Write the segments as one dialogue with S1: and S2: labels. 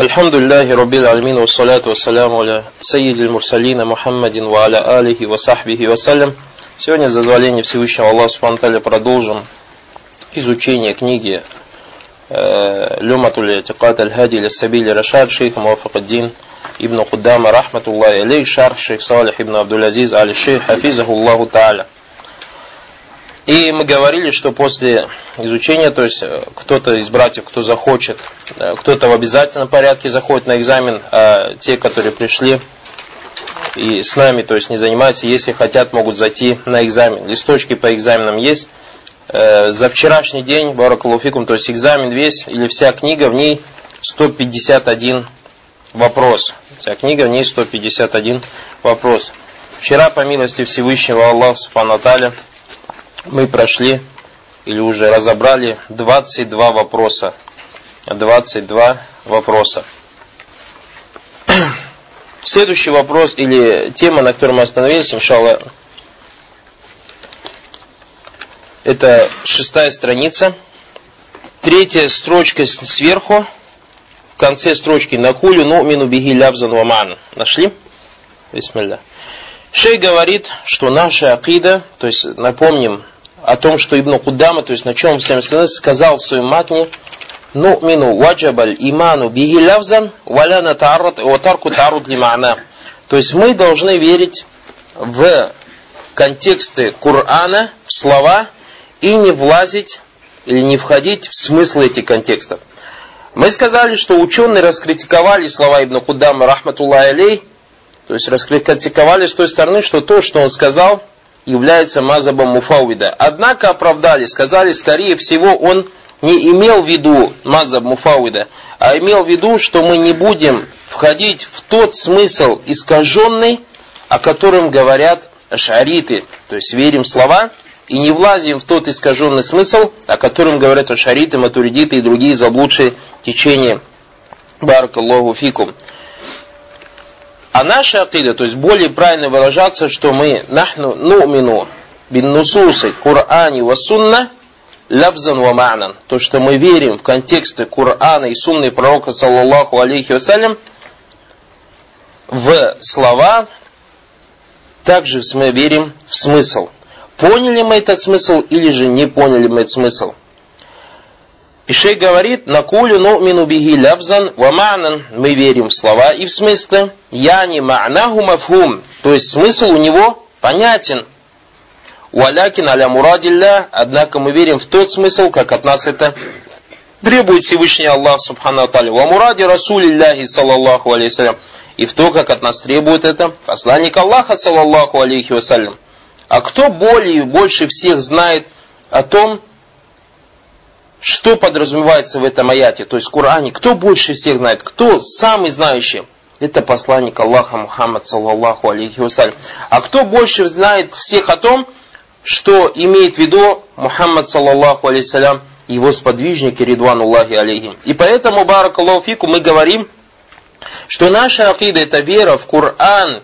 S1: الحمد لله رب العالمين والصلاة والسلام على سيد المرسلين محمد وعلى آله وصحبه وسلم Сегодня, за дозволение Всевышнего Аллаха Субхану продолжим изучение книги Люматуль Тикат Аль-Хади Лиссабили Рашад шейх Муафакаддин Ибн Куддама Рахматуллахи Алей Шарх шейх Салих Ибн Абдул-Азиз Али Шейх Хафизаху Аллаху Та'аля и мы говорили, что после изучения, то есть э, кто-то из братьев, кто захочет, э, кто-то в обязательном порядке заходит на экзамен, а те, которые пришли и с нами, то есть не занимаются, если хотят, могут зайти на экзамен. Листочки по экзаменам есть. Э, за вчерашний день, Баракалуфикум, то есть экзамен весь или вся книга, в ней 151 вопрос. Вся книга, в ней 151 вопрос. Вчера, по милости Всевышнего Аллаха Субхану мы прошли или уже разобрали 22 вопроса. 22 вопроса. Следующий вопрос или тема, на которой мы остановились, иншалла, это шестая страница. Третья строчка сверху, в конце строчки «Накулю ну мину биги лявзан ваман». Нашли? Бисмилля. Шей говорит, что наша акида, то есть напомним, о том, что Ибн Кудама, то есть на чем всем сказал в своем матне, ну мину ваджабаль иману биги лявзан валяна таарат ватарку таарут лимана. То есть мы должны верить в контексты Корана, в слова, и не влазить или не входить в смысл этих контекстов. Мы сказали, что ученые раскритиковали слова Ибн Кудама, рахматуллах алей, то есть раскритиковали с той стороны, что то, что он сказал, является мазабом муфауида. Однако оправдали, сказали, скорее всего, он не имел в виду мазаб муфауида, а имел в виду, что мы не будем входить в тот смысл искаженный, о котором говорят шариты, то есть верим в слова и не влазим в тот искаженный смысл, о котором говорят шариты, матуридиты и другие заблудшие течения. Баракаллаху фикум. А наша акида, то есть более правильно выражаться, что мы нахну нумину бин нусусы Кур'ани ва сунна лавзан ва ма'нан. То, что мы верим в контексты Корана и сунны пророка, саллаллаху алейхи вассалям, в слова, также мы верим в смысл. Поняли мы этот смысл или же не поняли мы этот смысл? И шейх говорит, накулю ну'мину биги лавзан ва ма'нан. Мы верим в слова и в смысле. Яни ма'наху мафхум. То есть смысл у него понятен. Валякин аля мурадилля. Однако мы верим в тот смысл, как от нас это требует Всевышний Аллах Субхану Аталя. Ва муради Расулилляхи саллаллаху алейхи И в то, как от нас требует это посланник Аллаха саллаллаху алейхи вассалям. А кто более больше всех знает о том, что подразумевается в этом аяте, то есть в Коране, кто больше всех знает, кто самый знающий? Это посланник Аллаха Мухаммад, саллаллаху алейхи вассалям. А кто больше знает всех о том, что имеет в виду Мухаммад, саллаллаху алейхи вассалям, его сподвижники, ридвануллахи алейхим. И поэтому, баракаллаху мы говорим, что наша акида это вера в Коран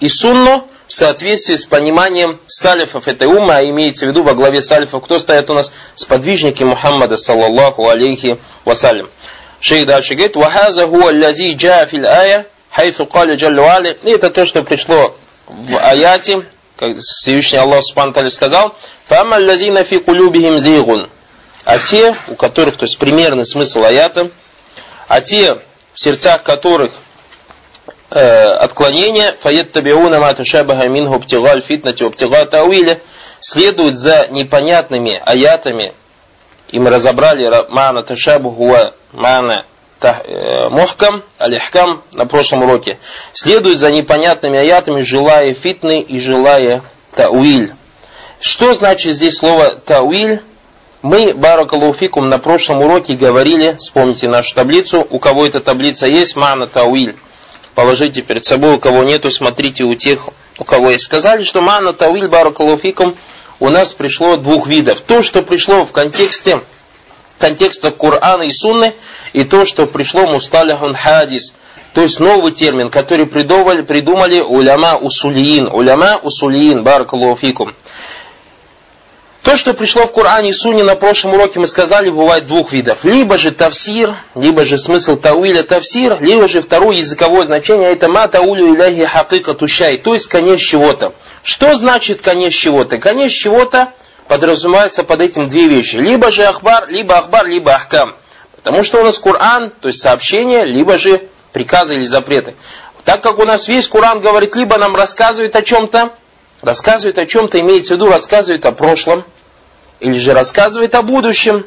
S1: и Сунну, в соответствии с пониманием салифов этой уммы, а имеется в виду во главе салифов, кто стоят у нас? Сподвижники Мухаммада, саллаллаху алейхи вассалям. Шейх дальше говорит, «Вахаза хуа лази джа фил ая, хайфу кали джаллу али». И это то, что пришло в аяте, как Всевышний Аллах Субхану сказал, «Фама лазина фи кулюбихим зигун». А те, у которых, то есть примерный смысл аята, а те, в сердцах которых отклонения, фаяттабиуна ма ташабаха минху птигаль фитнати птига тауиля, следуют за непонятными аятами, и мы разобрали мана ташабуху мана э, мухкам, алихкам на прошлом уроке, следуют за непонятными аятами, желая фитны и желая тауиль. Что значит здесь слово тауиль? Мы, Баракалуфикум, на прошлом уроке говорили, вспомните нашу таблицу, у кого эта таблица есть, мана тауиль положите перед собой, у кого нету, смотрите у тех, у кого есть. Сказали, что мана тауиль баракалуфикум у нас пришло двух видов. То, что пришло в контексте контекста Корана и Сунны, и то, что пришло мусталихун хадис, то есть новый термин, который придумали, придумали уляма усулиин, уляма усулиин, баракалуфикум. То, что пришло в Коране и Суне на прошлом уроке, мы сказали, бывает двух видов. Либо же тавсир, либо же смысл тауиля тавсир, либо же второе языковое значение, это ма таулю иляхи хакыка тушай, то есть конец чего-то. Что значит конец чего-то? Конец чего-то подразумевается под этим две вещи. Либо же ахбар, либо ахбар, либо ахкам. Потому что у нас Коран, то есть сообщение, либо же приказы или запреты. Так как у нас весь Коран говорит, либо нам рассказывает о чем-то, рассказывает о чем-то, имеется в виду, рассказывает о прошлом, или же рассказывает о будущем,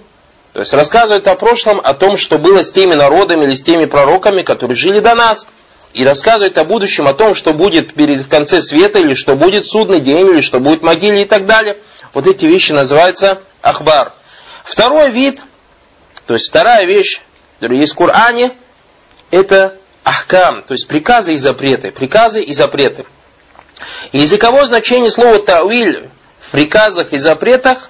S1: то есть рассказывает о прошлом, о том, что было с теми народами или с теми пророками, которые жили до нас, и рассказывает о будущем, о том, что будет перед, в конце света, или что будет судный день, или что будет могиле и так далее. Вот эти вещи называются ахбар. Второй вид, то есть вторая вещь, которая есть в Коране, это ахкам, то есть приказы и запреты. Приказы и запреты. Языковое значение слова тауиль в приказах и запретах,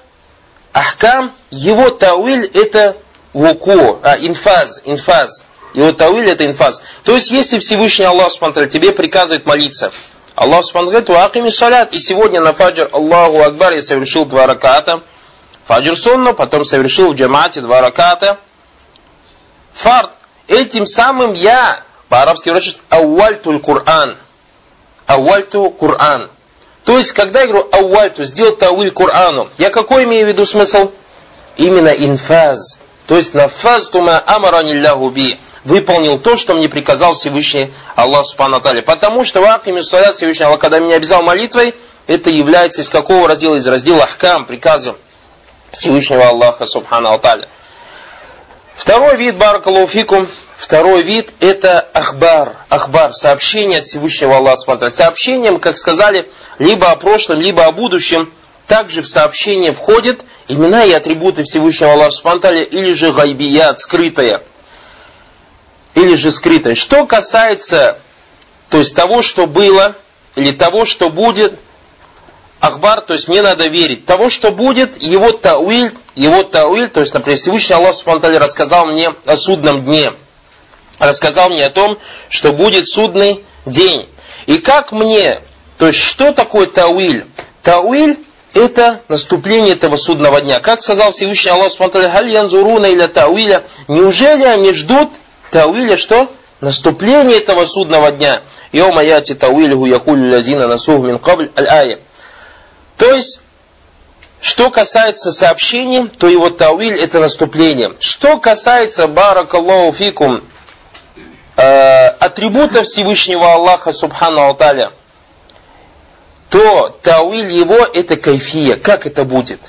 S1: ахкам, его тауиль это вуку, а, инфаз, инфаз. Его тауиль это инфаз. То есть, если Всевышний Аллах Субтитры тебе приказывает молиться, Аллах Субтитры говорит, акими салят, и сегодня на фаджр Аллаху Акбар я совершил два раката, фаджр сунну, потом совершил в джамате два раката, фард. Этим самым я по-арабски врачусь ауальтуль Кур'ан. Ауальту Кур'ан. То есть, когда я говорю ауальту, сделал тауиль Кур'ану, я какой имею в виду смысл? Именно инфаз. То есть, нафаз тума амаранилляху би. Выполнил то, что мне приказал Всевышний Аллах Субхану. Потому что в акиме салят Всевышний Аллах, когда меня обязал молитвой, это является из какого раздела? Из раздела Ахкам, приказы Всевышнего Аллаха Субхану. Второй вид баракалуфикум Второй вид это ахбар. Ахбар, сообщение от Всевышнего Аллаха. Сообщением, как сказали, либо о прошлом, либо о будущем. Также в сообщение входят имена и атрибуты Всевышнего Аллаха или же гайбият, скрытое. Или же скрытое. Что касается то есть того, что было, или того, что будет, Ахбар, то есть мне надо верить. Того, что будет, его тауиль, его тауиль, то есть, например, Всевышний Аллах Субтитры рассказал мне о судном дне – рассказал мне о том, что будет судный день. И как мне, то есть что такое Тауиль? Тауиль это наступление этого судного дня. Как сказал Всевышний Аллах Субтитры, «Халь янзуруна или Тауиля». Неужели они ждут Тауиля что? Наступление этого судного дня. Йома яти Тауилиху якулю лазина насух мин кабль аль-ая. То есть, что касается сообщений, то его Тауиль это наступление. Что касается Баракаллаху фикум, э, атрибута Всевышнего Аллаха Субхану Алталя, то тауиль его это кайфия. Как это будет?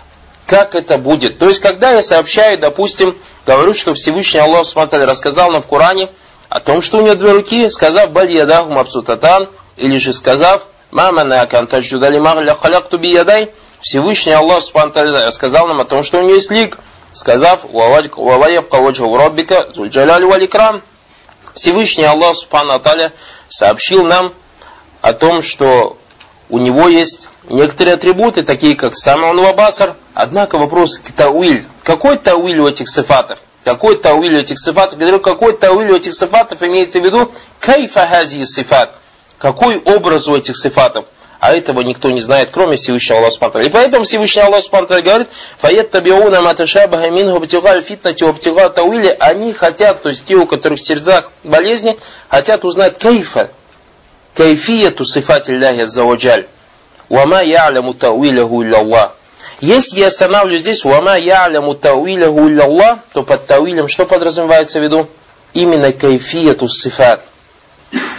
S1: Как это будет? То есть, когда я сообщаю, допустим, говорю, что Всевышний Аллах Субхану рассказал нам в Коране о том, что у него две руки, сказав «Баль ядаху мабсутатан», или же сказав «Мама на кантаждудали магля халякту ядай», Всевышний Аллах Субхану рассказал нам о том, что у него есть лик, сказав «Ваваябка ваджху роббика зульджаляли валикрам», Всевышний Аллах Субхану Аталя сообщил нам о том, что у него есть некоторые атрибуты, такие как Саман Вабасар. Однако вопрос Тауиль. Какой Тауиль у этих сифатов? Какой Тауиль у этих сифатов? Говорю, какой Тауиль у этих сифатов имеется в виду? Кайфагази сифат. Какой образ у этих сифатов? А этого никто не знает, кроме Всевышнего Аллаха Субтитры. И поэтому Всевышний Аллах Субтитры говорит, «Фаят табиуна маташабаха минху птигаль фитнати обтигал тауили». Они хотят, то есть те, у которых в сердцах болезни, хотят узнать кайфа, кайфияту сифати Аллахи Аззаваджаль. «Вама я'ляму тауиляху илля Если я останавливаюсь здесь, «Вама я'ляму тауиляху илля то под тауилем что подразумевается в виду? Именно кайфияту сифат.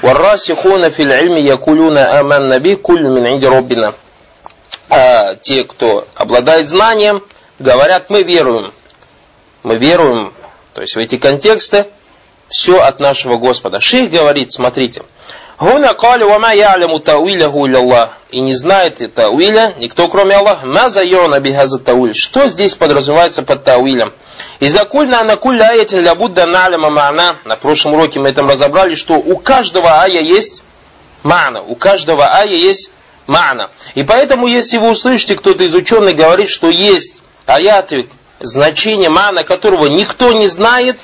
S1: Варрасихуна фил ильми якулюна аман наби куль мин инди роббина. А, те, кто обладает знанием, говорят, мы веруем. Мы веруем, то есть в эти контексты, все от нашего Господа. Шейх говорит, смотрите, Гуна кали вама яляму тауиляху Аллах. И не знает это тауиля никто, кроме Аллаха. Маза йона бихаза тауиль. Что здесь подразумевается под тауилем? И закульна на кулля аятин ля будда на'ляма ма'на. На прошлом уроке мы этом разобрали, что у каждого ая есть ма'на. У каждого ая есть ма'на. И поэтому, если вы услышите, кто-то из ученых говорит, что есть аяты, значение ма'на, которого никто не знает,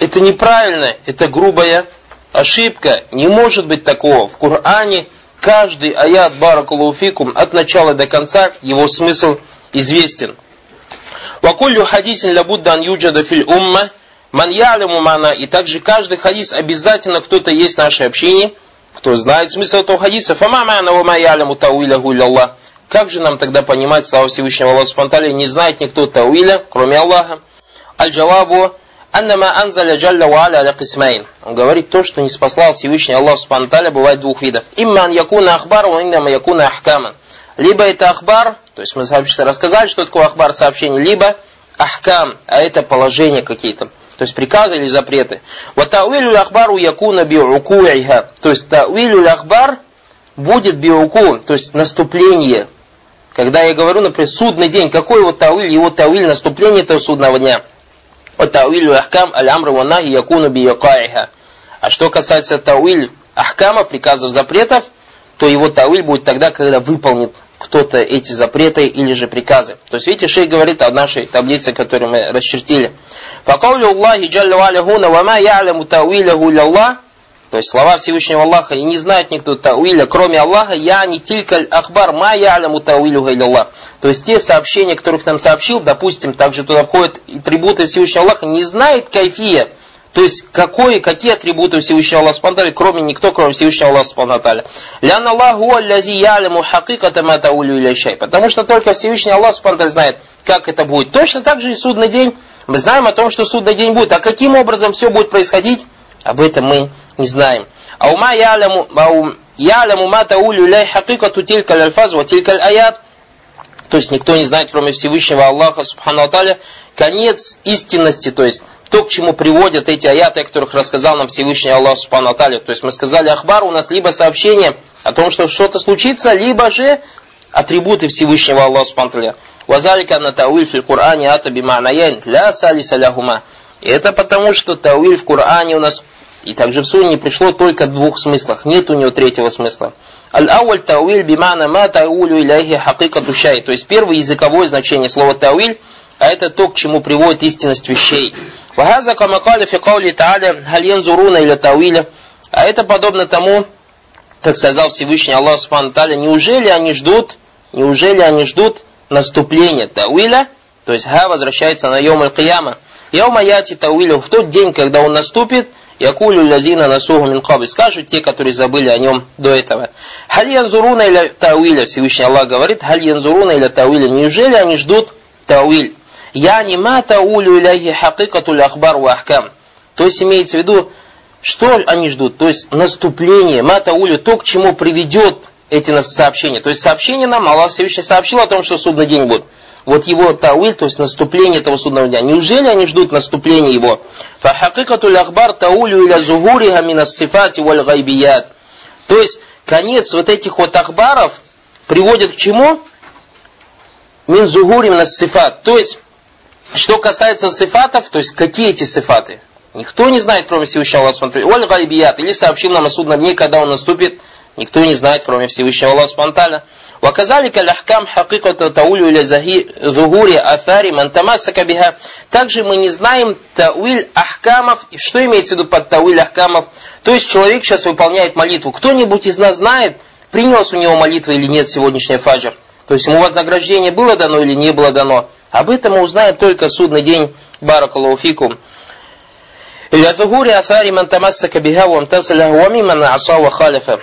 S1: это неправильно, это грубая ошибка. Не может быть такого. В Коране каждый аят баракулуфикум от начала до конца, его смысл известен. Вакулю хадисин лабуддан юджада филь умма ман яляму мана. И также каждый хадис обязательно кто-то есть в нашей общине, кто знает смысл этого хадиса. Фама мана ва ма яляму тауиляху Аллах. Как же нам тогда понимать славу Всевышнего Аллаха Субтитры? Не знает никто Тауиля, кроме Аллаха. Аль-Джавабу Аннама анзаля джалля ва аля кисмайн. Он говорит то, что не спасал Всевышний Аллах Субтитры бывает двух видов. Имман якуна ахбар, ва иннама якуна ахкаман. Либо это ахбар, то есть мы рассказали, что такое ахбар сообщение, либо ахкам, а это положения какие-то. То есть приказы или запреты. Вот тауилю ахбару якуна биукуиха. То есть тауилю ахбар будет биуку, то есть наступление. Когда я говорю, например, судный день, какой вот тауиль, его тауиль наступление этого судного дня. Вот тауилю ахкам аль-амр ванахи якуна биякаиха. А что касается тауиль ахкама, приказов, запретов, то его тауиль будет тогда, когда выполнит кто-то эти запреты или же приказы. То есть, видите, шей говорит о нашей таблице, которую мы расчертили. فقول الله جل وعلا هنا وما يعلم تأويله إلا الله то есть слова Всевышнего Аллаха, и не знает никто Тауиля, кроме Аллаха, я не тилька ахбар ма яляму Тауилю Аллах. То есть те сообщения, которых нам сообщил, допустим, также туда входят атрибуты Всевышнего Аллаха, не знает кайфия, то есть, какой, какие атрибуты Всевышнего Аллаха Субтитры, кроме никто, кроме Всевышнего Аллаха Субтитры. Лян Аллаху аллази яляму хакиката матаулю илящай. Потому что только Всевышний Аллах Субтитры знает, как это будет. Точно так же и судный день. Мы знаем о том, что судный день будет. А каким образом все будет происходить? Об этом мы не знаем. А ума яляму, яляму матаулю иляй хакикату тилька альфаз ва тилька аят. То есть никто не знает, кроме Всевышнего Аллаха Субхану Аталя, конец истинности, то есть то, к чему приводят эти аяты, о которых рассказал нам Всевышний Аллах Субхану Аталя. То есть мы сказали Ахбар, у нас либо сообщение о том, что что-то случится, либо же атрибуты Всевышнего Аллаха Субхану Аталя. Вазалика на тауиль в Коране ата бима'наян ля салиса ляхума. И это потому, что тауиль в Коране у нас и также в Сунне пришло только в двух смыслах. Нет у него третьего смысла. Аль-ауаль тауиль бимана ма таулю иляхи хакика душай. То есть первое языковое значение слова тауиль – а это то, к чему приводит истинность вещей. Вахаза камакали фи каули та'аля халь янзуруна или тауиля. А это подобно тому, как сказал Всевышний Аллах Субхану неужели они ждут, неужели они ждут наступления тауиля, то есть ха возвращается на йом аль-кияма. Яума яти тауилю, в тот день, когда он наступит, Якулю лязина насуху мин кабли. Скажут те, которые забыли о нем до этого. Халь янзуруна или тауиля, Всевышний Аллах говорит, халь янзуруна или тауиля. Неужели они ждут тауиль? Яни ма таулю иляхи хакикатуль ахбар ва ахкам. То есть имеется в виду, что они ждут? То есть наступление, ма таулю, то, к чему приведет эти сообщения. То есть сообщение нам, Аллах Всевышний сообщил о том, что судный день будет. Вот его тауиль, то есть наступление этого судного дня. Неужели они ждут наступления его? Фахакикатуль ахбар таулю иля зугуриха минас сифати валь гайбият. То есть конец вот этих вот ахбаров приводит к чему? Мин зугури минас сифат. То есть что касается сифатов, то есть какие эти сифаты? Никто не знает, кроме Всевышнего Аллаха Субтитры. Оль гайбият, или сообщил нам о судном дне, когда он наступит, никто не знает, кроме Всевышнего Аллаха Субтитры. وكذلك الأحكام حقيقة تأويل إلى ظهور آثار من تمسك بها. Также мы не знаем тауиль ахкамов. И что имеется в виду под тауиль ахкамов? То есть человек сейчас выполняет молитву. Кто-нибудь из нас знает, принес у него молитва или нет сегодняшний фаджр? То есть ему вознаграждение было дано или не было дано? Об этом мы узнаем только в судный день Баракалуфикум. Или фигури афари ман тамассака биха ва амтасаля ва миман аса ва халифа.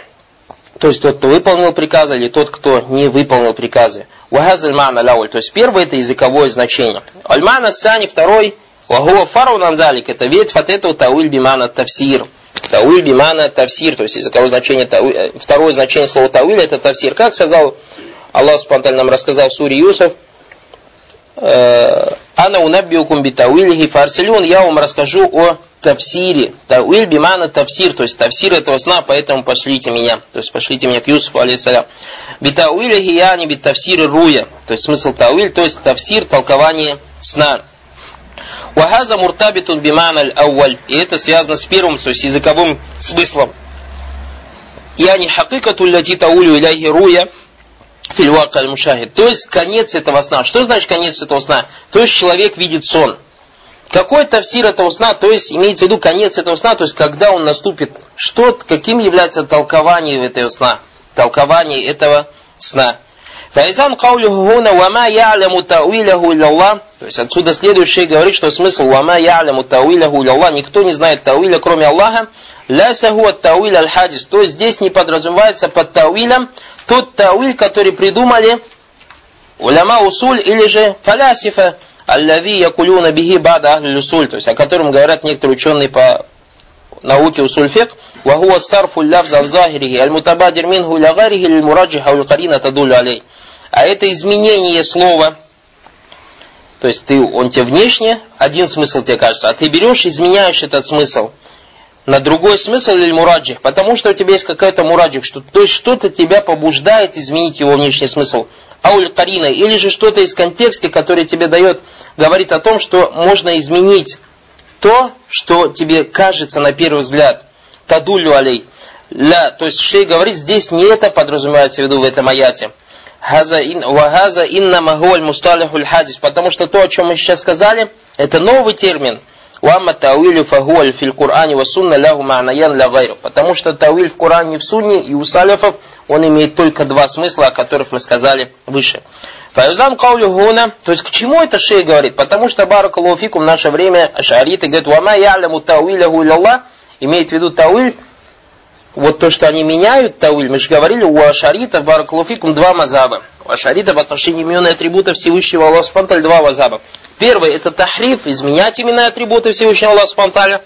S1: то есть тот, кто выполнил приказы, или тот, кто не выполнил приказы. Вахазаль мана лауль. То есть первое это языковое значение. Альмана сани второй. Вахуа фару нам далик. Это ветвь от этого тауиль бимана тавсир. Тауиль бимана тавсир. То есть языковое значение, тауиль, второе значение слова тауиль это тавсир. Как сказал Аллах спонтанно нам рассказал в суре. Э, Ана унаббиукум битауилихи фарсилюн, я вам расскажу о тавсире. Тауиль бимана тавсир, то есть тавсир этого сна, поэтому пошлите меня. То есть пошлите меня к Юсуфу, алейсалям. Битауилихи я не битавсиры руя. То есть смысл тауиль, то есть тавсир, толкование сна. Вахаза муртабитун бимана аль И это связано с первым, то есть языковым смыслом. Я не хакикату ляти таулю иляхи руя фильвака аль-мушахид. То есть конец этого сна. Что значит конец этого сна? То есть человек видит сон. Какой тавсир этого сна, то есть имеется в виду конец этого сна, то есть когда он наступит, что, каким является толкование этого сна, толкование этого сна. Файзан каулюху хуна вама я'ляму тауиляху илlallah. То есть отсюда следующий говорит, что смысл вама я'ляму тауиляху илlallah. Никто не знает тауиля, кроме Аллаха. Лясаху от тауиль аль-хадис. То есть здесь не подразумевается под тауилем тот тауиль, который придумали уляма усуль или же фалясифа, аллави якулюна бихи бада ахли усуль, то есть о котором говорят некоторые ученые по науке усуль фик, وهو الصرف اللفظ عن ظاهره المتبادر منه إلى غيره للمرجح أو القرينة تدل عليه а это изменение слова. То есть ты, он тебе внешне, один смысл тебе кажется, а ты берешь, изменяешь этот смысл на другой смысл или мураджих, потому что у тебя есть какой-то мураджих, что, то есть что-то тебя побуждает изменить его внешний смысл. Ауль карина, или же что-то из контекста, который тебе дает, говорит о том, что можно изменить то, что тебе кажется на первый взгляд. Тадулю алей. Ля, то есть шей говорит, здесь не это подразумевается в виду в этом аяте. Вахаза инна магуаль мусталихуль хадис. Потому что то, о чем мы сейчас сказали, это новый термин. Уамма тауилю фагуаль филь Кур'ане ва сунна лягу ма'наян ля гайру. Потому что тауиль в Коране в Сунне и у салифов, он имеет только два смысла, о которых мы сказали выше. Фаюзан каулю гуна, то есть к чему это шей говорит? Потому что баракалуфикум в наше время ашариты говорят, вама яляму тауиляху илlallah, имеет в виду тауиль, вот то, что они меняют Тауиль, мы же говорили, у Ашаритов, Баракалуфикум, два мазаба. У Ашаритов в отношении имен и атрибутов Всевышнего Аллаха Спанталь два мазаба. Первый это тахриф, изменять имена атрибуты Всевышнего Аллаха Спанталя.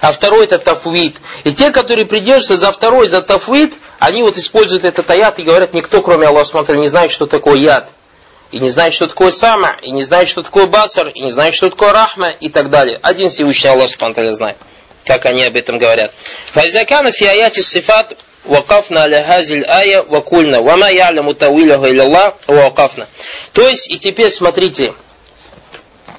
S1: А второй это тафвид. И те, которые придерживаются за второй, за тафвид, они вот используют этот аят и говорят, никто, кроме Аллаха Спанталя, не знает, что такое яд. И не знает, что такое сама, и не знает, что такое басар, и не знает, что такое рахма, и так далее. Один Всевышний Аллах Спанталя знает как они об этом говорят. Файзакана фи аяти сифат вакафна аля хазиль ая вакульна вама яляму тауиляха илlallah вакафна. То есть, и теперь смотрите,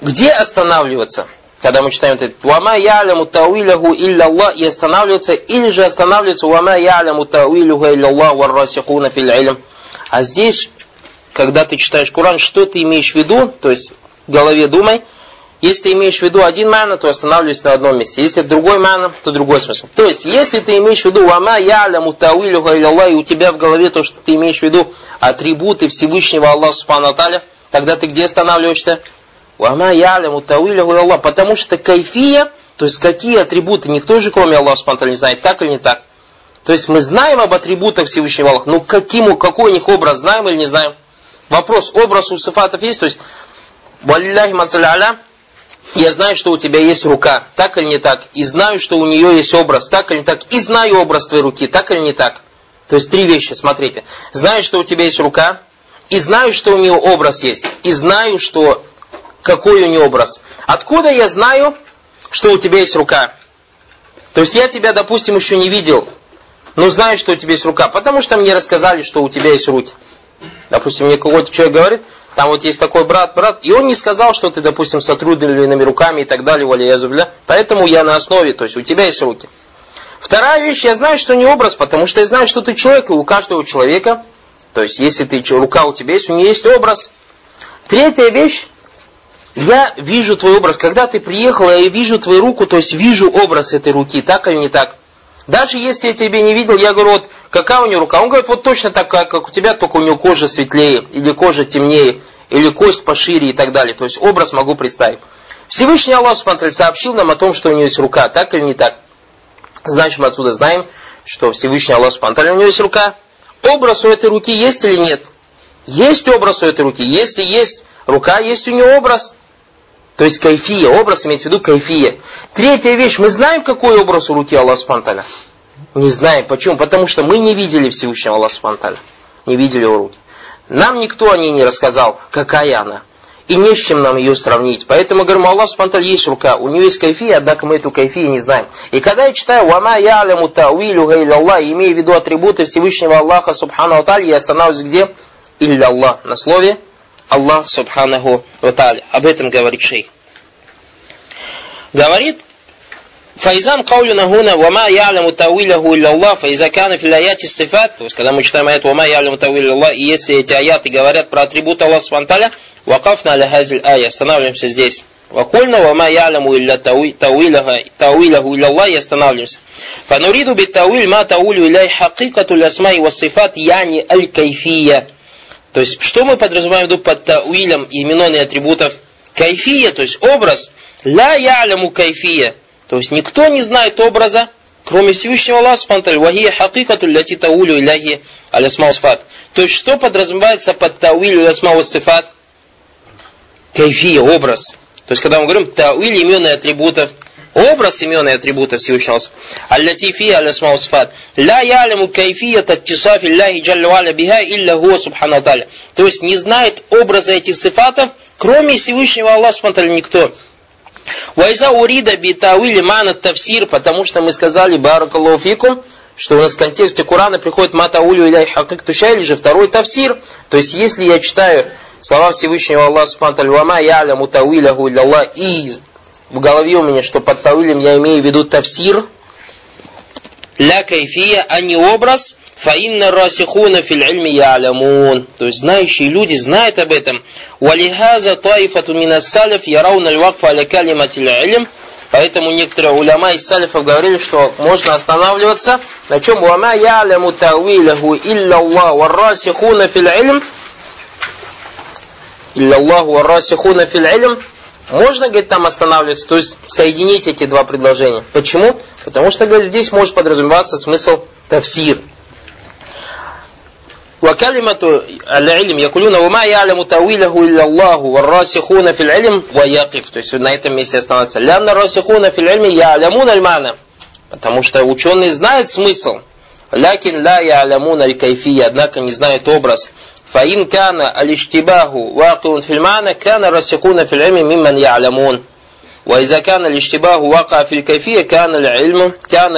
S1: где останавливаться? Когда мы читаем это, вама яляму тауиляху илlallah и останавливаться, или же останавливаться вама яляму тауиляха илlallah варрасихуна фил илм. А здесь, когда ты читаешь Коран, что ты имеешь в виду, то есть в голове думай, если ты имеешь в виду один мана, то останавливайся на одном месте. Если другой мана, то другой смысл. То есть, если ты имеешь в виду «Вама яляму тауилюха илlallah» и у тебя в голове то, что ты имеешь в виду атрибуты Всевышнего Аллаха Субхану Аталя, тогда ты где останавливаешься? «Вама яляму тауилюха илlallah» Потому что кайфия, то есть какие атрибуты, никто же кроме Аллаха Субхану не знает, так или не так. То есть мы знаем об атрибутах Всевышнего Аллаха, но каким, какой у них образ, знаем или не знаем? Вопрос, образ у сифатов есть, то есть «Валлахи масаля я знаю, что у тебя есть рука, так или не так, и знаю, что у нее есть образ, так или не так, и знаю образ твоей руки, так или не так. То есть три вещи, смотрите. Знаю, что у тебя есть рука, и знаю, что у нее образ есть, и знаю, что какой у нее образ. Откуда я знаю, что у тебя есть рука? То есть я тебя, допустим, еще не видел, но знаю, что у тебя есть рука, потому что мне рассказали, что у тебя есть руки. Допустим, мне какой-то человек говорит, там вот есть такой брат, брат, и он не сказал, что ты, допустим, с отрубленными руками и так далее, валя. Поэтому я на основе, то есть у тебя есть руки. Вторая вещь, я знаю, что не образ, потому что я знаю, что ты человек, и у каждого человека, то есть если ты рука у тебя есть, у нее есть образ. Третья вещь, я вижу твой образ. Когда ты приехал, я вижу твою руку, то есть вижу образ этой руки, так или не так. Даже если я тебя не видел, я говорю, вот какая у нее рука? Он говорит, вот точно такая, как у тебя, только у нее кожа светлее, или кожа темнее, или кость пошире и так далее. То есть образ могу представить. Всевышний Аллах Субтитры сообщил нам о том, что у нее есть рука, так или не так. Значит, мы отсюда знаем, что Всевышний Аллах Субтитры у нее есть рука. Образ у этой руки есть или нет? Есть образ у этой руки. Если есть рука, есть у нее образ. То есть кайфия, образ имеется в виду кайфия. Третья вещь, мы знаем, какой образ у руки Аллаха Субтитры не знаем. Почему? Потому что мы не видели Всевышнего Аллаха Субтитры. Не видели его руки. Нам никто о ней не рассказал, какая она. И не с чем нам ее сравнить. Поэтому говорим, Аллах Субтитры есть рука, у нее есть кайфия, однако мы эту кайфию не знаем. И когда я читаю «Вама яляму тауилю Аллах», имея в виду атрибуты Всевышнего Аллаха Субхану Аталь, я останавливаюсь где? Илля Аллах. На слове Аллах Субханаху Ваталя. Об этом говорит шейх. Говорит Файзан каулюна гуна вама яляму тауиляху илля Аллах, файза кана фил аяти сифат, то есть когда мы читаем аят вама яляму тауиля Аллах, и если эти аяты говорят про атрибуты Аллаха Субтитры, вакафна аля хазиль ая, останавливаемся здесь. Вакульна вама яляму илля тауиляху илля Аллах, и останавливаемся. Фануриду бит тауиль ма таулю иляй хакикату лясмай ва сифат, яни аль кайфия. То есть, что мы подразумеваем под тауилем именон и атрибутов? Кайфия, то есть образ. Ля яляму кайфия. То есть, никто не знает образа, кроме Всевышнего Аллаха Субтитры. Вахия хакикату ляти таулю иляхи алясмау сфат. То есть, что подразумевается под тауилю алясмау сифат? Кайфия, образ. То есть, когда мы говорим тауиль имен и атрибутов, образ имен и атрибутов Всевышнего Аллати фи алясмау сфат. Ля яляму кайфият аттисафи Аллахи джалля валя биха илля хуа субхану. То есть, не знает образа этих сифатов, кроме Всевышнего Аллаха Субтитры никто. Вайза урида би тауили мана тавсир, потому что мы сказали баракаллаху что у нас в контексте Корана приходит матаулю иляй хакик туша, или же второй тавсир. То есть, если я читаю слова Всевышнего Аллаха Субхану Вама яля мутауиляху илля и в голове у меня, что под тауилем я имею в виду тавсир, ля кайфия, а не образ, фаинна расихуна фил ильми ялямун. То есть знающие люди знают об этом. Валихаза таифату минас салиф ярауна львакфа аля калиматил илм. Поэтому некоторые уляма из салифов говорили, что можно останавливаться на чем уама яляму тауилаху илля Аллах варрасихуна фил илм. Илля Аллаху варрасихуна фил илм. Можно, говорит, там останавливаться, то есть соединить эти два предложения. Почему? Потому что, говорит, здесь может подразумеваться смысл тавсир. وكلمة العلم يقولون وما يعلم تأويله إلا الله والراسخون في العلم ويقف то есть на этом месте остановится لأن الراسخون في العلم يعلمون المعنى потому что ученые знают смысл لكن لا يعلمون الكيفية однако не знают образ فإن كان الاشتباه واقع في المعنى كان الراسخون في العلم ممن يعلمون وإذا كان الاشتباه واقع في الكيفية كان العلم كان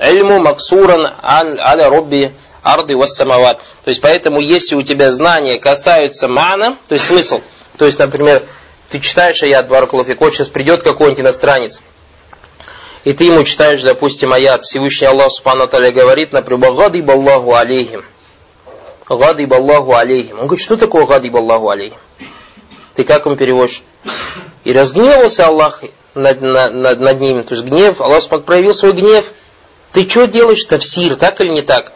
S1: العلم مقصورا على رب арды вассамават. То есть, поэтому, если у тебя знания касаются мана, то есть смысл, то есть, например, ты читаешь аят Баракулуфик, вот сейчас придет какой-нибудь иностранец, и ты ему читаешь, допустим, аят, Всевышний Аллах Субхану Таля говорит, например, «Гадиб Аллаху алейхим». «Гадиб Аллаху алейхим». Он говорит, что такое «Гадиб Аллаху алейхим»? Ты как ему переводишь? И разгневался Аллах над, над, над ними. То есть гнев, Аллах проявил свой гнев. Ты что делаешь? Тавсир, так или не так?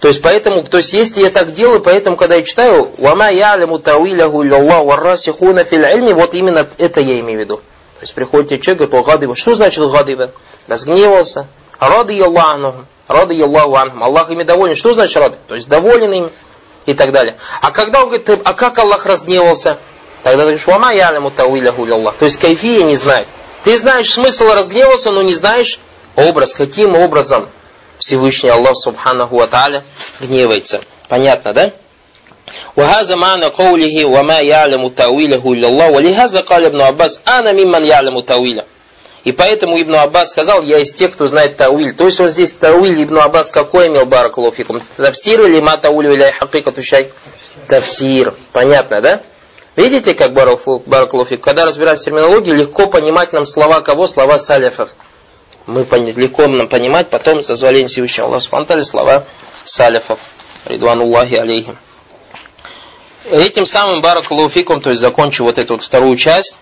S1: То есть, поэтому, то есть, если я так делаю, поэтому, когда я читаю, «Вама яляму тауиляху илlallah варрасихуна фил ильми», вот именно это я имею в виду. То есть, приходит человек, говорит, гадыба. Что значит гадыба? Разгневался. Рады Аллаху, рады Аллаху анхум. Аллах ими доволен. Что значит рады? То есть, доволен им и так далее. А когда он говорит, а как Аллах разгневался? Тогда ты говоришь, «Вама яляму тауиляху илlallah». То есть, кайфия не знает. Ты знаешь смысл разгневался, но не знаешь образ, каким образом Всевышний Аллах Субханаху Ва Тааля гневается. Понятно, да? وهذا معنى قوله وما يعلم تأويله إلا الله ولهذا قال ابن عباس أنا ممن يعلم تأويله и поэтому Ибн Аббас сказал, я из тех, кто знает Тауиль. То есть он здесь Тауиль Ибн Аббас какой имел Баракалуфикум? Тавсир или ма Таулю или Хакикату Шай? Тавсир. Понятно, да? Видите, как Баракалуфик? Когда разбираем терминологию, легко понимать нам слова кого? Слова салифов мы легко нам понимать потом с дозволения Всевышнего Аллаха Субхану слова салифов, ридвануллахи алейхим. Этим самым баракалуфикум, то есть закончу вот эту вот вторую часть,